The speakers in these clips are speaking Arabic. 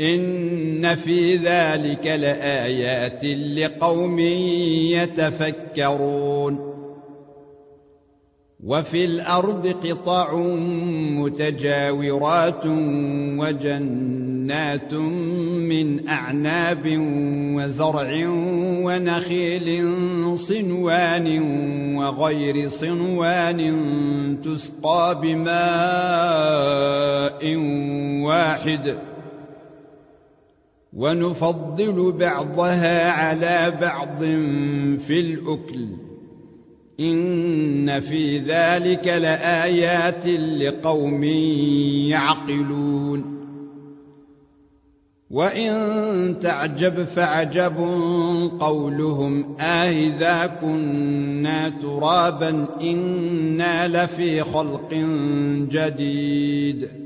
إن في ذلك لآيات لقوم يتفكرون وفي الأرض قطع متجاورات وجنات من أعناب وزرع ونخيل صنوان وغير صنوان تسقى بماء واحد ۖ ونفضل بعضها على بعض في الأكل. إن في ذلك لآيات لقوم يعقلون. وإن تعجب فعجب قولهم آئذا آه كنا ترابا إنا لفي خلق جديد.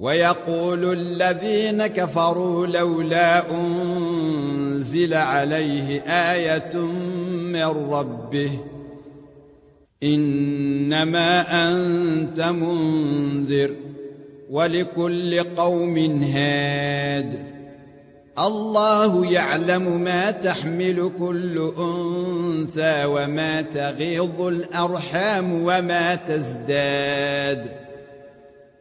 ويقول الذين كفروا لولا أنزل عليه آية من ربه إنما أنت منذر ولكل قوم هاد الله يعلم ما تحمل كل أنثى وما تغيظ الأرحام وما تزداد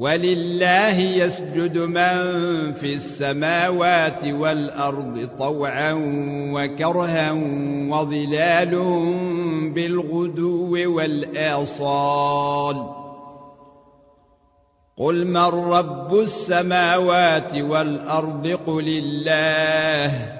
ولله يسجد من في السماوات والأرض طوعا وكرها وظلالهم بالغدو والآصال. قل من رب السماوات والأرض؟ قل الله.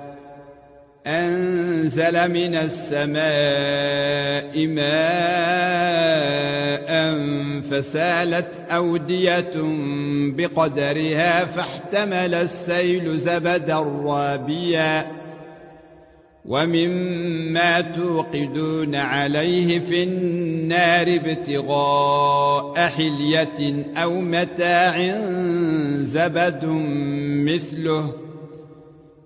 أنزل من السماء ماء فسالت أودية بقدرها فاحتمل السيل زبدا رابيا ومما توقدون عليه في النار ابتغاء حلية أو متاع زبد مثله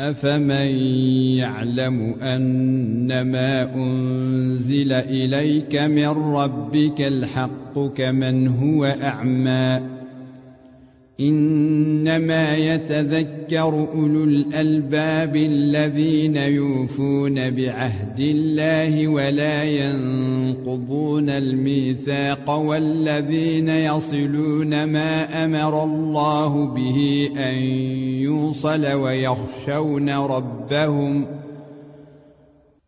أفمن يعلم أنما أنزل إليك من ربك الحق كمن هو أعمى إنما يتذكر أولو الألباب الذين يوفون بعهد الله ولا ينقضون الميثاق والذين يصلون ما أمر الله به أن يوصل ويخشون ربهم ۖ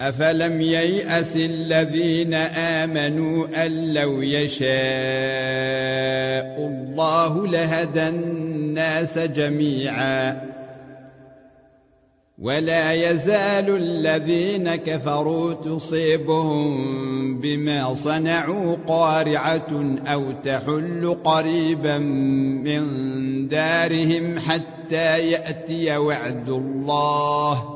أفلم ييأس الذين آمنوا أن لو يشاء الله لهدى الناس جميعا ولا يزال الذين كفروا تصيبهم بما صنعوا قارعة أو تحل قريبا من دارهم حتى يأتي وعد الله ۖ